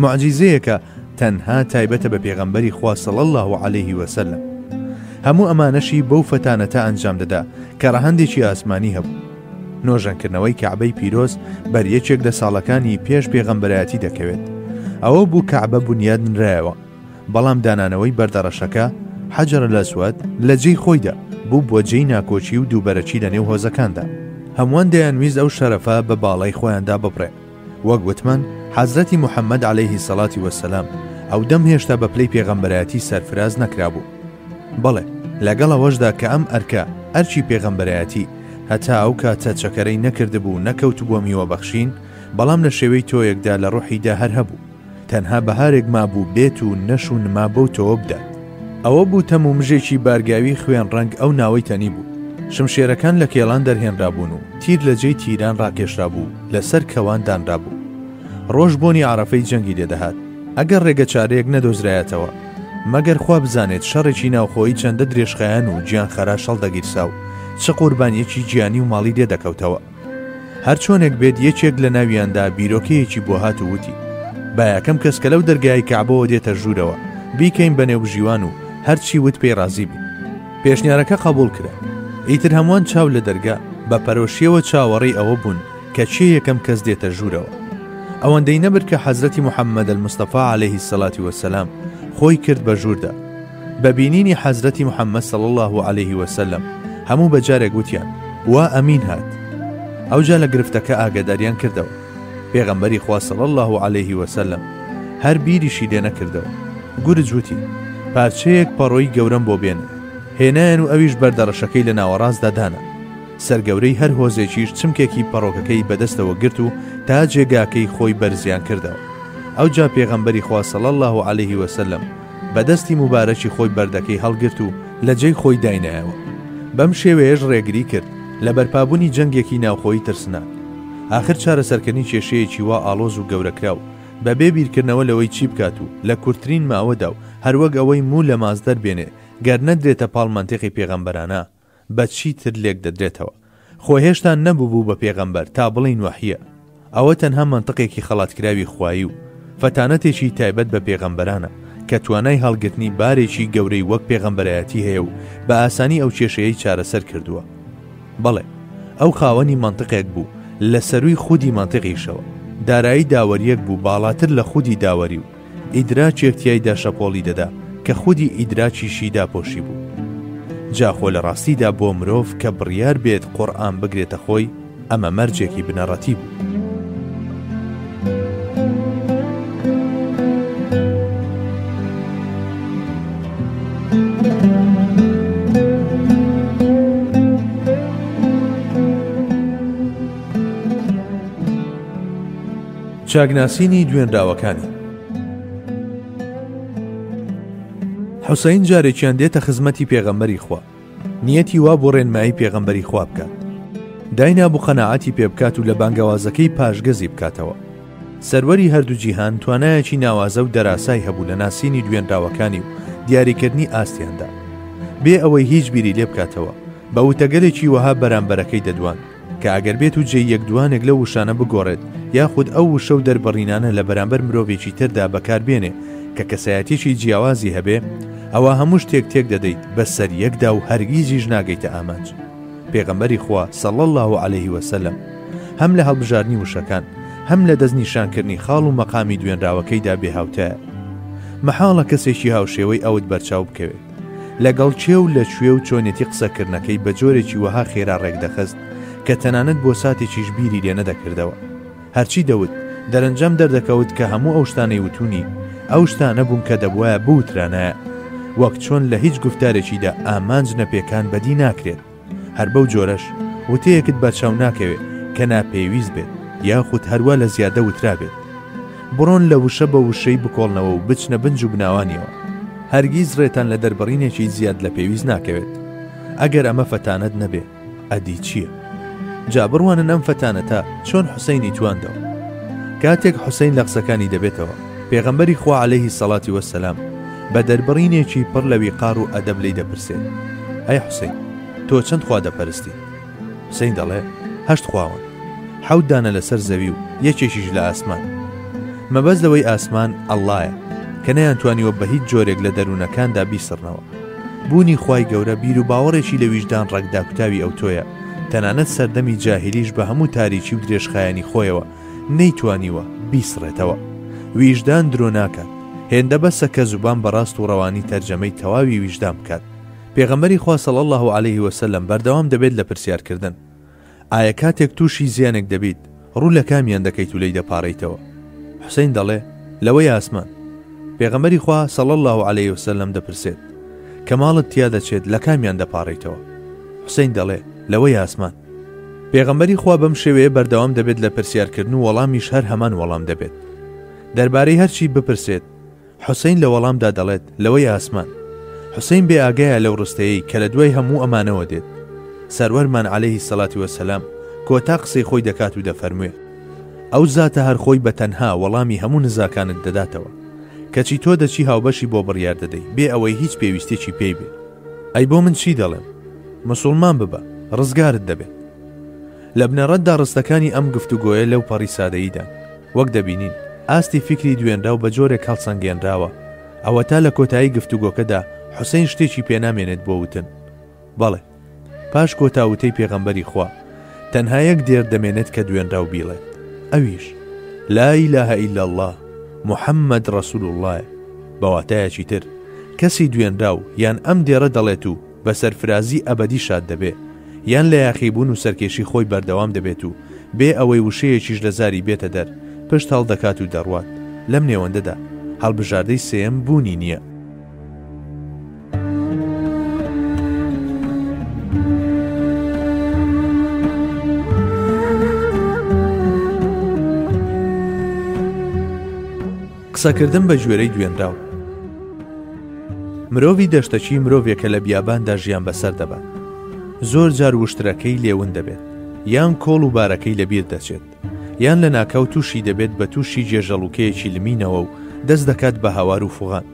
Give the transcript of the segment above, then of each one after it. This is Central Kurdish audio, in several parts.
موعجیزەیەکە تەنها تایبەتە بە پێغەمبەری خوا صلی اللە علیه وسلم هەموو ئەمانەشی بەو فەتانەتە ئەنجام دەدا کە ڕەهەندێکی ئاسمانی هەبوو نۆژەنکردنەوەی کەعبەی پیرۆز بەر یەکێک لە ساڵەکانی پێش پێغەمبەرایەتی دەکەوێت ئەوە بوو کەعبە بنیاد نرایەوە بەڵام دانانەوەی بەردەڕەشەکە حەجرە لەسوەت لە جێی خۆیدا بوو بۆ جێی ناکۆچی و دووبەرەکی لە نێو هۆزەکاندا هەمووان دەیانویست ئەو شەرەفە بە باڵای خۆیاندا ببڕێ وەک وتمان حەزرەتی محمد علیە الصلوة والسلام ئەو دەم هێشتا بە پلەی پێغەمبەرایەتی سەرفراز نەکرابوو بەڵێ لەگەڵ ئەوەشدا کە ئەم ئەرکە ئەرچی پێغەمبەرایەتی هەتا ئەو کاتە چەکەرەی نەکردبوو نەکەوت بووە میوە بەخشین بەڵام لە شێوەی تۆیەکدا لە ڕۆحیدا هەر هەبوو تەنها بەهارێک مابوو بێت و نەش و نما بەو تۆوە بدات. ئەوە بوو تەم و مژێکی بارگاوی خوێن ڕەنگ ئەو ناوەی تەنیبوو. شمشێرەکان لە کێڵان دەرهێنرابوون و تیر لە جێی تیران ڕاکێشرابوو و لە سەر کەوان دانرابوو. ڕۆژ بۆنی عەڕەفەی جەنگی لێ دەهات. ئەگەر ڕێگە چارەیەک نەدۆزرایەتەوە. مەگەر خوا بزانێت شەڕێکی ناوخۆیی چەندە درێژخایەن و گیانخەراش هەڵدەگیرسا و چ قوربانییەکی گیانی و ماڵی لێ دەکەوتەوە. هەرچۆنێک بێت یەکێک لە ناویاندا بیرۆکەیەکی بۆ هات و وتی بایەکەم کەس کە لەو دەرگای کەعبەوە دێتە ژوورەوە بیکەین بە نێوبژیوان و هەرچی وت پێی ڕازی بی پێشنیارەکە قبول کرا ئیتر هەمووان چاو لە دەرگا بە پەرۆشیەوە چاوەڕێی ئەوە بوون کە چێ یەکەم کەس دێتە ژوورەوە ئەوەندەی نەبر کە حەزرەتی محەممەد المستەفا عليهەیهی سەلاتی وەسەسلام خۆی کرد بە ژووردا بە بینینی حەزرەتی محمد صلی اللە علیە وسلم هەموو بە جارێک وتیان وا ئەمین هات ئەوجا لە گرفتەکە ئاگاداریان کردەوە پێغەمبەری خوا صلی اللە علیه وسلم هەر بیریشی لێ نەکردەوە گورج وتی پارچەیەک پەڕۆی گەورەم بۆ بێنن هێنایان و ئەویش بەردەڕەشەکەی لە ناوەڕاستدا دانا سەرگەورەی هەر هۆزێکیش چمکێکی پەڕۆکەکەی بەدەستەوە گرت و تا جێگاکەی خۆی بەرزیان کردەوە ئەو جا پێغەمبەری خواصل الله عليه وسلم بە دەستی موبارەکی خۆی بەردەکەی هەڵگرت و لە جێی خۆی داینایەوە. بەم شێوەیەش ڕێگری کرد لە بەرپابوونی جەنگێکی ناوخۆیی ترسناک. ئاخر چارەسەرکردنی کێشەیەکی وا ئاڵۆز و گەورەکراو، بەبێ بیرکردنەوە لەوەی چی بکات و لە کورتترین ماوەدا و هەروەک ئەوەی موو لە ماست دەربێنێ، گەر نەدرێتە پاڵ مەنتیقی پێغەمبەرانە، بە چی تر لێک دەدرێتەوە؟ خۆ هێشتا نەببوو بە پێغەمبەر تا بڵێین وەحییە. ئەوە تەنها مەنتقێکی خەڵاتکراوی خوایی و فەتانەتێکی تایبەت بە پێغەمبەرانە کە توانای هەڵگرتنی بارێکی گەورەی وەک پێغەمبەرایەتی هەیە و بە ئاسانی ئەو کێشەیەی چارەسەر کردووە. بەڵێ، ئەو خاوەنی مەنتقێک بوو لە سەرووی خودی مەنتقیشەوە. دارایی داوەرییەک بوو باڵاتر لە خودی داوەری و ئیدراکێک تیایدا شەپۆڵی دەدا کە خودی ئیدراکیشی داپۆشی بوو. جا خۆ لە ڕاستیدا بۆ مرۆڤ کە بڕیار بێت قورئان بگرێتە خۆی ئەمە مەرجێکی بنەڕەتی بوو. چاکناسینی دوێنراوەکانی حوسەین جارێکیان دێتە خزمەتی پێغەمبەری خوا نیەتی وا بۆ ڕێنمایی پێغەمبەری خوا بکات داینا بوو قەنەعاتی پێ بکات و لە بانگەوازەکەی پاشگەزی بکاتەوە سەروەری هەردوو جیهان توانایەکی ناوازە و دەراسای هەبوو لە ناسینی دوێنراوەکانی و دیاریکردنی ئاستیاندا بێ ئەوەی هیچ بیری لێ بکاتەوە بە وتەگەلێکی وەها بەرامبەرەکەی دەدوان کە ئەگەر بێت و جێی یەک دوانێک لەو وشانە بگۆڕێت یاخود ئەو وشە و دەربڕینانە لە بەرامبەر مرۆڤێکی تردا بەکار بێنێ کە کەسایەتیەکی جیاوازی هەبێ ئەوا هەموو شتێک تێک دەدەیت بە سەر یەکدا و هەرگیزیش ناگەیتە ئامانج پێغەمبەری خوا سەڵ الله و عليه وسلم هەم لە هەڵبژاردننی وشەکان هەم لە دەست نیشانکردنی خاڵ و مەقامی دوێنراوەکەیدا بێهاوتایە محاڵە کەسێکی هاوشێوەی ئەوت بەرچاو بکەوێت لەگەڵ کێ و لە کوێ و چۆنێتی قسە کردنەکەی بە جۆرێکی وەها خێرا ڕێک دەخست کە تەنانەت بۆ ساتێکیش بیری لێ نەدەکردەوە. هەرچی دەوت، دەرەنجام دەردەکەوت کە هەموو ئەو شتانەی وتوونی، ئەو شتانە بوون کە دەبوایە بوترانایە. وەک چۆن لە هیچ گوفتارێکیدا ئامانج نەپێکان بەدی ناکرێت. هەر بەو جۆرەش وتەیەکت بەرچاو ناکەوێت کە ناپێویست بێت یاخود هەروا لە زیادە وترابێت. بڕۆن لە وشە بە وشەی بکۆڵنەوە و بچنە بن جوبناوانیەوە. هەرگیز ڕێتان لە دەربڕینێکی زیاد لە پێویست ناکەوێت. ئەگەر ئەمە فەتانەت نەبێ ئەدی چییە؟ جا بڕوانن ئەم فەتانەتە چۆن حوسەینی تواندەوە. کاتێک حوسەین لە قسەکانی دەبێتەوە، پێغەمبەری خوا عەلەیهی سەڵاتی وەسەلام، بە دەربڕینێکی پڕ لە ویقار و ئەدەب لێی دەپرسێت، ئەی حوسەین، تۆ چەند خوا دەپەرستی؟ حوسەین دەڵێ، هەشت خواوەن. حەوت دانە لەسەر زەوی و یەکێکیش لە ئاسمان. مەبەست لەوەی ئاسمان، ئەڵڵایە، کە نەیانتوانیوە بە هیچ جۆرێک لە دەروونەکاندا بیسڕنەوە. بوونی خوای گەورە بیروباوەڕێکی لە ویژدان ڕەگ داکوتاوی ئەوتۆیە، تەنانەت سەردەمی جاهیلیش بە هەموو تاریکی و درێژخایەنی خۆیەوە، نەیتوانیوە بیسڕێتەوە. ویژدان درۆ ناکات. هێندە بەسە کە زوبان بە ڕاست و ڕەوانی تەرجەمەی تەواوی ویژدان بکات. پێغەمبەری خوا صلی اللە علیه وسلم بەردەوام دەبێت لە پرسیار کردن. ئایا کاتێک تووشی زیانێک دەبیت ڕوو لە کامیان دەکەیت و لێی دەپاڕێیتەوە؟ حسین دەڵێ، لەوەی ئاسمان. پێغەمبەری خوا صلی اللە علیه وسلم دەپرسێت، کە ماڵت تیا دەچێت لە کامیان دەپاڕێیتەوە؟ حسین دەڵێ، لەوەی ئاسمان. پێغەمبەری خوا بەم شێوەیە بەردەوام دەبێت لە پرسیارکردن و وەڵامیش هەر هەمان وەڵام دەبێت دەربارەی هەرچی بپرسێت حوسین لە وەڵامدا دەڵێت لەوەی ئاسمان حوسین بێ ئاگایە لەو ڕستەیەی کە لە دوای هەموو ئەمانەوە دێت سەروەرمان عليهەیهی سەڵاتی وەسەلام کۆتا قسەی خۆی دەکات و دەفەرموێ ئەو زاتە هەرخۆی بە تەنها وەڵامی هەموو نزاکانت دەداتەوە کەچی تۆ دەچی هاوبەشی بۆ بڕیار دەدەی بێ ئەوەی هیچ پێویستێکی پێی بێت ئەی بۆ من چی دەڵێم مسوڵمان ببە ڕزگارت دەبێت. لە بنەڕەتدا ڕستەکانی ئەم گفتوگۆیە لەو پەڕی سادەییدان. وەک دەبینین، ئاستی فیکری دوێنراو بە جۆرێک هەڵسەنگێنراوە، ئەوەتا لە کۆتایی گفتوگۆکەدا حوسەین شتێکی پێنامێنێت بۆ وتن. بەڵێ، پاش کۆتا وتەی پێغەمبەری خوا، تەنها یەک دێرد دەمێنێت کە دوێنراو بیڵێت، ئەویش، لا الە الا اللە، محمد رسول اللە، بە واتایەکی تر، کەسی دوێنراو یان ئەم دێڕە دەڵێت و، بە سەرفرازی ئەبەدی شاد دەبێ، یان لە یاخیبوون و سەرکێشی خۆی بەردەوام دەبێت و بێ ئەوەی وشەیەکیش لە زاری بێتە دەر، پشت هەڵدەکات و دەڕوات. لەم نێوەندەدا، هەڵبژاردەی سێیەم بوونی نییە. قسەکردن بە گوێرەی دوێنراو. مرۆڤی دەشتەکی مرۆڤێکە لە بیاباندا ژیان بەسەر دەبات. زۆر جار وشترەکەی لێون دەبێت، یان کۆڵ و بارەکەی لەبیر دەچێت، یان لە ناکاو تووشی دەبێت بە تووشی گێژەڵووکەیەکی لمینەوە و دەست دەکات بە هاوار و فوغان.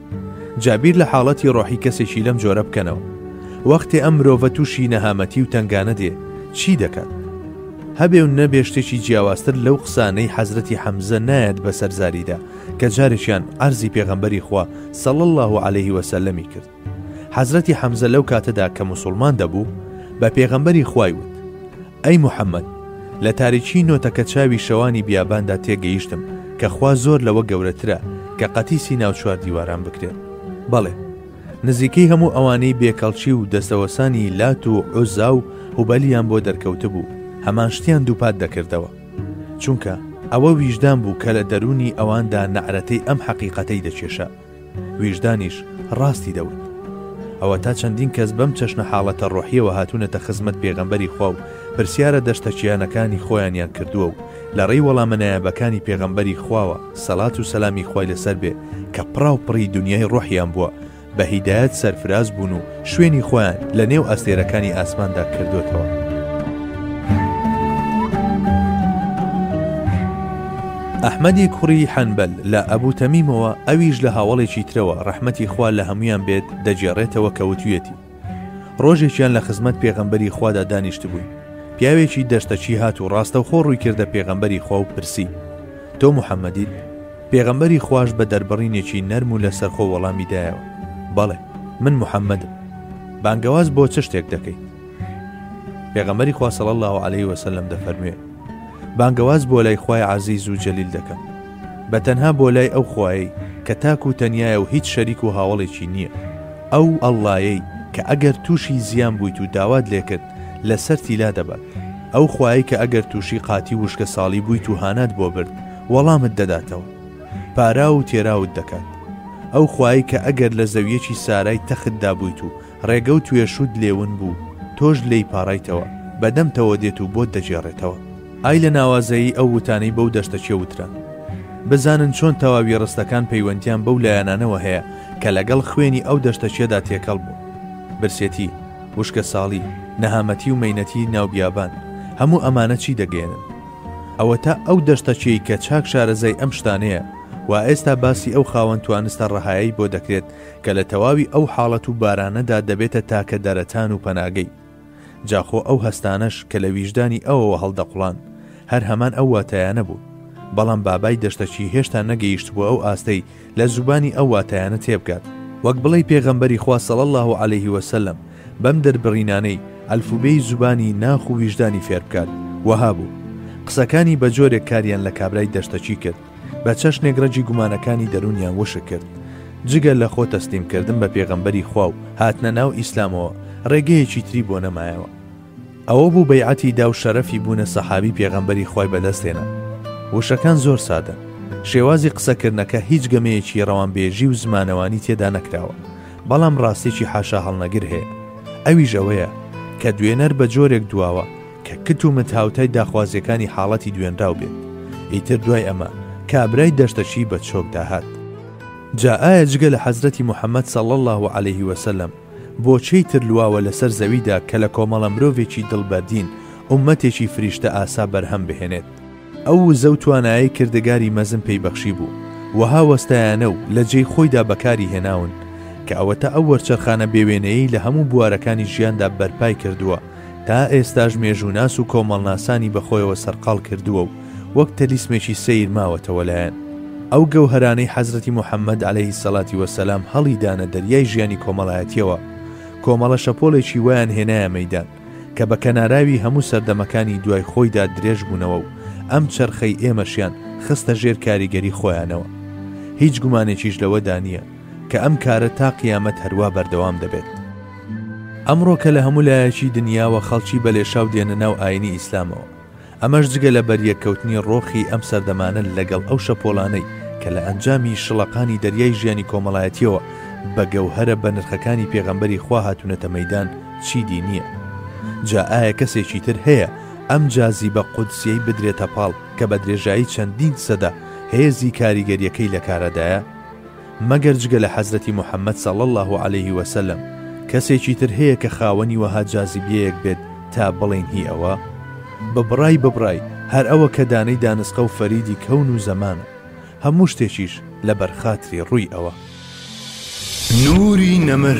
جا بیر لە حاڵەتی ڕۆحی کەسێکی لەم جۆرە بکەنەوە. وەختێ ئەم مرۆڤە تووشی نەهامەتی و تەنگانە دێ، چی دەکات؟ هەبێ و نەبێ شتێکی جیاوازتر لەو قسانەی حەزرەتی حەمزە نایەت بەسەر زاریدا کە جارێکیان ئەرزی پێغەمبەری خوا سەڵ الله و عليهەیهی وەسەلەمی کرد حەزرەتی حەمزە لەو کاتەدا کە مسلمان دەبوو بە پێغەمبەری خوای وت ئەی محەممەد لە تاریکی نۆتەکە چاوی شەوانی بیاباندا تێگەیشتم کە خوا زۆر لەوە گەورەترە کە قەتیسی ناوچوار دیواران بکرێت بەڵێ نزیکەی هەموو ئەوانەی بێکەڵکی و دەستەوەسانی لات و عوزا و هوبەلیان بۆ دەرکەوتبوو هەمان شتیان دووپات دەکردەوە، چونکە ئەوە ویژدان بوو کە لە دەروونی ئەواندا نەعرەتەی ئەم حەقیقەتەی دەکێشا، ویژدانیش ڕاستی دەوت. ئەوەتا چەندین کەس بەم چەشنە حاڵەتە ڕۆحیەوە هاتوونەتە خزمەت پێغەمبەری خوا و پرسیارە دەشتەکییانەکانی خۆیانیان کردووە و لەڕێی وەڵامە نایابەکانی پێغەمبەری خواوە سەلات و سەلامی خوای لەسەر بێ کە پڕاو پڕی دونیای ڕۆحیان بووە بە هیدایەت سەرفراز بوون و شوێنی خۆیان لە نێو ئەستێرەکانی ئاسماندا کردوێتەوە. ئەحمەدی کوڕی حەنبەل لە ئەبوو تەمیمەوە ئەویش لە هاوڵێکی ترەوە ڕەحمەتی خوا لە هەمویان بێت دەگێڕێتەوە کەوتویەتی ڕۆژێکیان لە خزمەت پێغەمبەری خوادا دانیشتبووین پیاوێکی دەشتەچی هات و ڕاستەوخۆ ڕووی کردە پێغەمبەری خوا و پرسی تۆ محەممەدیت پێغەمبەری خوش بە دەربڕینێکی نەرم و لەسەر خۆ وەڵامی دایەوە بەڵێ من محەممەدم بانگەواز بۆ چ شتێک دەکەیت پێغەمەری خواسەڵ الله عليه وسلم دەفەرموێ بانگەواز بۆ لای خی عزیز و جەلیل دەکەم بە تەنها بۆ لای ئەو خوایەی کە تاک و تەنیایە و هیچ شەریک و هاوەڵێکی نییە. ئەو اللەیەی کە ئەگەر تووشی زیان بوویت و داوات لێ کرد لەسەرتی لا دەبات. ئەو خوایەی کە ئەگەر تووشی قاتی ووشکەساڵی بوویت و هانات بۆ برد وەڵامت دەداتەوە. پاراو و تێراوت دەکات. ئەو خوایەی کە ئەگەر لە زەوییەکی سارای تەخت دا بوویت و ڕێگە و توێشووت لێ ون بوو، تۆش لێی پاڕایتەوە، بە دەمتەوە دێت و بۆت دەگێڕێتەوە. ئای لە ناوازەیی ئەو وتانەی بەو دەشتەچیە وتران. بزانن چۆن تەواوی ڕستەکان پەیوەندیان بەو لایەنانەوە هەیە کە لەگەڵ خوێنی ئەو دەشتەچیەدا تێکەڵ بوون. برسێتی، وشکەساڵی، نەهامەتی و مەینەتی ناو بیابان، هەموو ئەمانە چی دەگەیەنن؟ ئەوەتا ئەو دەشتەچیەی کە چاک شارەزای ئەم شتانەیە، وائێستا باسی ئەو خاوەن توانستە ڕەهایەی بۆ دەکرێت کە لە تەواوی ئەو حاڵەت و بارانەدا دەبێتە تاکە دەرەتان و پەناگەی. جا خۆ ئەو هەستانەش کە لە ویژدانی ئەوەوە هەڵدەقوڵان، هەر هەمان ئەو واتایانە بوون. بەڵام بابای دەشتەچی هێشتا نەگەیشتبووە ئەو ئاستەی لە زوبانی ئەو واتایانە تێبگات. وەک بڵێی پێغەمبەری خوا صلی اللە علیه و سلم بەم دەربڕینانەی ئەلفوبێی زوبانی ناخ و ویژدانی فێربکات، وەها بوو. قسەکانی بە جۆرێک کاریان لە کابرای دەشتەچی کرد. بە چەشنێک رەگی گومانەکانی دەروونیان وشک کرد جگە لە خۆ تەسلیمکردن بە پێغەمبەری خوا و هاتنە ناو ئیسلامەوە ڕێگەیەکی تری بۆ نەمایەوە ئەوە بوو بەیعەتی دا و شەرەفی بوونە سەحابی پێغەمبەری خی بەدەستێنە وشەکان زۆر سادەن شێوازی قسەکردنەکە هیچ گەمەیەکی ڕەوانبێژی و زمانەوانی تێدا نەکراوە بەڵام ڕاستێکی حاشا هەڵنەگر هەیە ئەویش ئەوەیە کە دوێنەر بە جۆرێک دواوە کە کت و مت هاوتای داخوازییەکانی حاڵەتی دوێنراو بێت، ئیتر دوای ئەمە کابرای دەشتەکی بە چۆکدا هات. جا ئایا جگە لە حەزرەتی محەمەد صلی اللە علیه وسلم بۆ چێی تر لواوە لەسەر زەویدا کە لە کۆمەڵە مرۆڤێکی دڵ بەردین ئوممەتێکی فریشتە ئاسا بەرهەم بهێنێت؟ ئەو وزە و توانایەی کردگاری مەزن پێی بەخشیبوو، وەها وەستایانە و لە جێی خۆیدا بەکاری هێناون، کە ئەوەتا ئەو وەرچەرخانە بێوێنەیەی لە هەموو بوارەکانی ژیاندا بەرپای کردووە، تا ئێستاش مێژووناس و کۆمەڵناسانی بە خۆیەوە سەرقاڵ کردووە و وەک تەلیسمێکی سەیر ماوەتەوە لایان. ئەو گەوهەرانەی حەزرەتی موحەممەد عەلەیهی سەڵاتی وەسەلام هەڵی دانە دەریای ژیانی کۆمەڵایەتییەوە، کۆمەڵە شەپۆڵێکی وایان هێنایە مەیدان، کە بە کەناراوی هەموو سەردەمەکانی دوای خۆیدا درێژ بوونەوە و ئەم چەرخەی ئێمەشیان خستە ژێر کاریگەری خۆیانەوە. هیچ گومانێکیش لەوەدا نییە، کە ئەم کارە تا قیامەت هەروا بەردەوام دەبێت. ئەمڕۆ کە لە هەموو لایەکی دنیاوە خەڵکی بەلێشاو دێنە ناو ئایینی ئیسلامەوە، ئەمەش جگە لە بەریەککەوتنی ڕۆخی ئەم سەردەمانە لەگەڵ ئەو شەپۆلانەی کە لە ئەنجامی شڵەقانی دەریای ژیانی کۆمەڵایەتیەوە بە گەوهەرە بەنرخەکانی پێغەمبەری خوا هاتونەتە مەیدان چیدی نیە جا ئایا کەسێکی تر هەیە ئەم جازیبە قودسیەی بدرێتە پاڵ کە بە درێژایی چەندین سەدە هێزی کاریگەریەکەی لەکارەدایە؟ مەگەر جگە لە حەزرەتی محمد صلی اللە علیە وسلم کەسێکی تر هەیە کە خاوەنی وەها جازیبیەیەک بێت تا بڵێین هی ئەوە؟ ببڕای ببڕای هەر ئەوە کە دانەی دانسقە و فەریدی کەون و زەمانە. هەموو شتێکیش لەبەر خاتری ڕووی ئەوە. نوری نەمر.